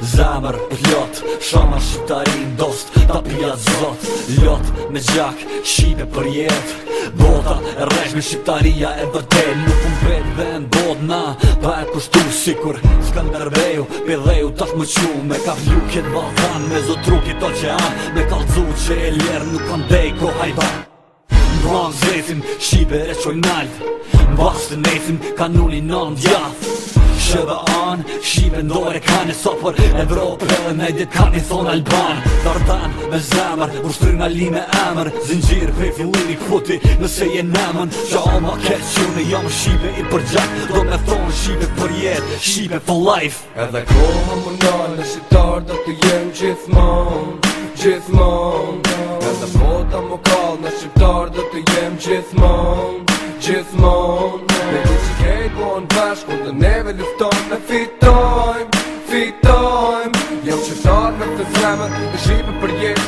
Zemër, ljot, shama shqiptari në dost Ta pia zot, ljot, me gjak, shqipe për jet Bota, e rejsh me shqiptaria e vërte Nuk pun bet dhe në bot na, pa e kushtu Sikur, s'kan dërbeju, pe dheju tash më qu Me ka vlu kjet balkan, me zotru rukit oqean që Me ka që e ljerë, nuk kan dej ko hajba Në kan zetim, shqipe e qoj nalt Në bastë të nejtim, kanulli në shëve an Shqipe ndore ka një sopër Evropë edhe me ditë ka një thonë Alban Dardan me zemër Ushtry nga li me emër Zingjirë pe fillin i këputi nëse je nemën Qa o ma keqë që në jam shqipe i përgjak Do me thonë shqipe për jetë Shqipe for life Edhe koha më nalë në shqiptar Do të jem gjithmon Gjithmon Edhe pota më kalë në shqiptar Do të jem Gjithmon gjithmonë Me du që kejt bojnë bashk, kur neve lufton Me fitojmë, fitojmë Jelë që shodhë në të zemë, në shqipë për jetë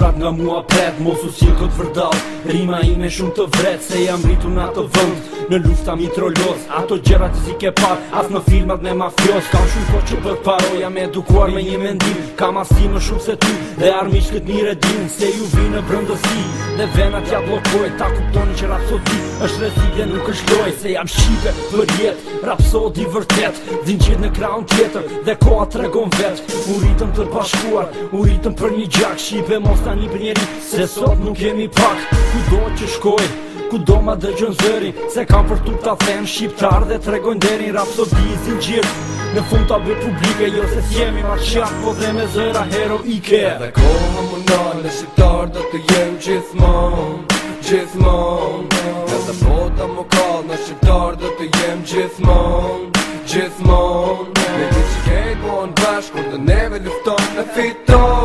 durat nga mua pret Mosu s'il këtë vërdal Rima ime shumë të vret Se jam rritu në atë vënd Në lufta mi trolloz Ato që si ke par As në filmat me mafios Kam shumë po që për paroja Me edukuar me një mendim Kam asti më shumë se ty Dhe armish të mire din Se ju vi në brëndësi Dhe venat ja blokoj Ta kuptoni që rapsodi është rezik dhe nuk është loj Se jam shqipe për jet Rapsodi vërtet Din qitë në kraun tjetër Dhe koha tregon vet U ritëm bashkuar, U ritëm për një gjak Shqipe mos ta një për njeri Se sot nuk jemi pak Ku do që shkoj Ku do ma dhe gjën zëri Se kam për tuk ta them Shqiptar dhe tregojn deri Rapsodizin gjir Në fund të abit publike Jo se si ma qatë Po dhe me zëra heroike Dhe kohë më Në shqiptar dhe të jem gjithmon Gjithmon Dhe dhe bota më kalë Në shqiptar dhe të jem gjithmon Gjithmon Në një që kejt bo në bashkë Kur dhe neve lufton Në fiton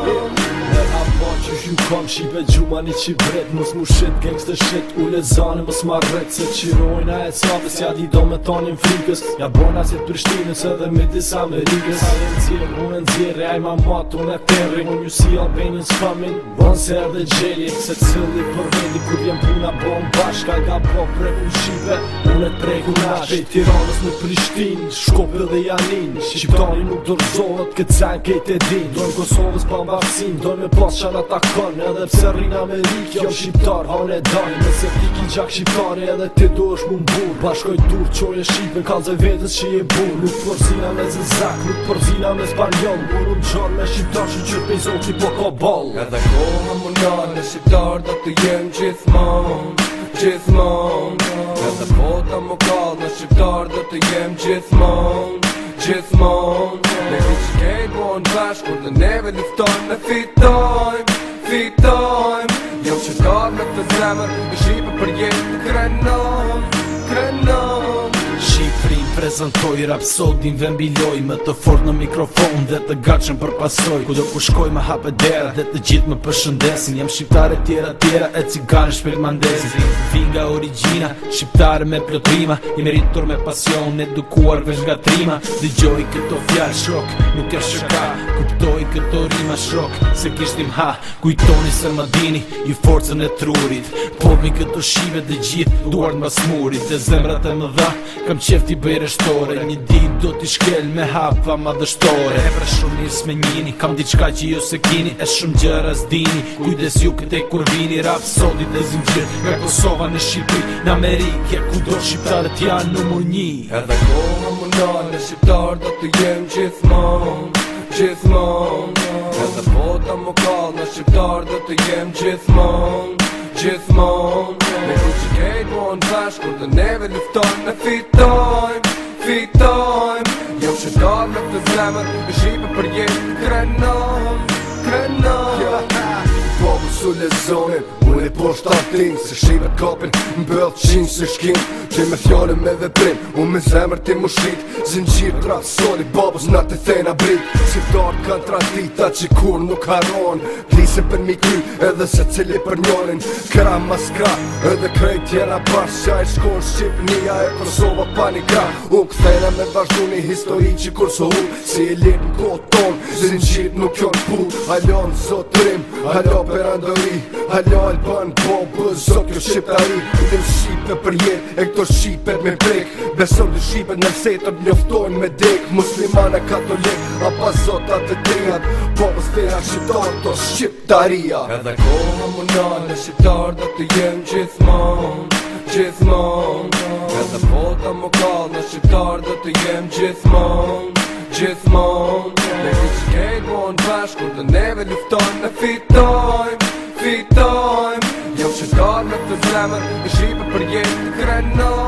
home. që shumë kam qipe gjuma një qibret Mos mu shqit, gengs të shqit, u le zanë mës ma rret Se qirojna e cabës ja di do me tonin frikës Ja bona si të prishtinës edhe me disa me rikës Sa e në zirë, unë në zirë, ja i ma matë unë e terri Unë ju si albenin s'famin, bon se edhe gjeri Se cili për vendi ku vjen puna bon bashka Ga po preku shqipe shive, unë e tregu nash Pej tiranës në prishtinë, shkope dhe janin Shqiptani nuk dorëzohet, këtë zanë kejt e din Dojnë Kosovës pa mbaksin, dojnë me pas shanat takon Edhe pse rrina me lik, jo shqiptar, han e dal Nëse ti ki gjak shqiptare, edhe ti do është mund bur Bashkoj dur, qoj e shqip, në kalze vetës që je bur Nuk përzina me zizak, nuk përzina me spanjon Bur unë gjon me shqiptar, që qyrë pej zon që po ka bol Edhe kohë më njën, në shqiptar do të jem gjithmon Gjithmon Edhe pota më kalë, në shqiptar do të jem gjithmon Gjithmon Ne ki që kejt bo në bashkë, kur dhe neve luftojnë me fitojnë fitojmë Jo që t'ka në të zemër, i shqipë për jetë Krenon, krenon Shifri i prezentoj Rapsodin vembiloj Më të fort në mikrofon dhe të gachën për pasoj Kudo ku shkoj me hape dera Dhe të gjithë më përshëndesin Jam shqiptare tjera tjera E cigane shpirt mandesin Vin nga origina Shqiptare me plotrima Jem rritur me pasion Edukuar vesh nga trima gjoj këto fjallë shok Nuk e shëka Kuptoj këto rima shok Se kishtim ha Kujtoni se më dini Ju forcën e trurit Po këto shive dhe gjithë Duart në smurit Dhe zemrat e më dha, kam qef t'i bëjrë shtore Një dit do t'i shkel me hapa madhështore E pra shumë njës me njini Kam diçka që ju jo se kini E shumë gjëra s'dini Kujdes ju këte kur vini Rap sodi dhe zim gjithë Nga Kosova në Shqipri Në Amerike ku do shqiptarë janë numër një Edhe ko më mundon Në shqiptarë do të jem gjithmon Gjithmon Edhe po t'a më kal Në shqiptarë do të jem gjithmon Gjithmon Me ku që kejt mua në bashkë Kur të neve luftojmë Ne fitojmë, fitojmë Jo që dorë me të zemër Me shqipë për jetë Krenon, krenon Jo, po, ha Su le zonim, unë i posht të atin Se shime kopin, më bëllë qinë Se shkin, që me fjone me dhe prim Unë me zemër ti mu shqit Zinë qirë të rasoni, babës në të thejnë a brit Si thonë kanë tra dita që kur nuk haron Dhe Se për mi edhe se cili për njolin Kra maska edhe krej tjera pash Qa i shkon në nija e Kosova panika një kra U këthejnë me vazhdu një histori që kur së hu Si e lirë në kohë tonë, si në qitë nuk jo në pu Halo në zotërim, halo për andori Halo e lëbën po, bëzë zot kjo Shqiptari Këtë në Shqipe për jet, e këto Shqipe me prek Besëm dhe Shqipe në mse të me dek Muslimane katolik, Apo zotat e po të të të të të shqiptaria Edhe koha më nane shqiptar dhe të jem gjithmon Gjithmon Edhe pota më kalë shqiptar dhe të jem gjithmon Gjithmon Ne i që kejtë më në vesh dhe neve luftojmë Ne fitojmë, fitojmë Jam jo shqiptar me të zemër i shqipe për jetë të krenoj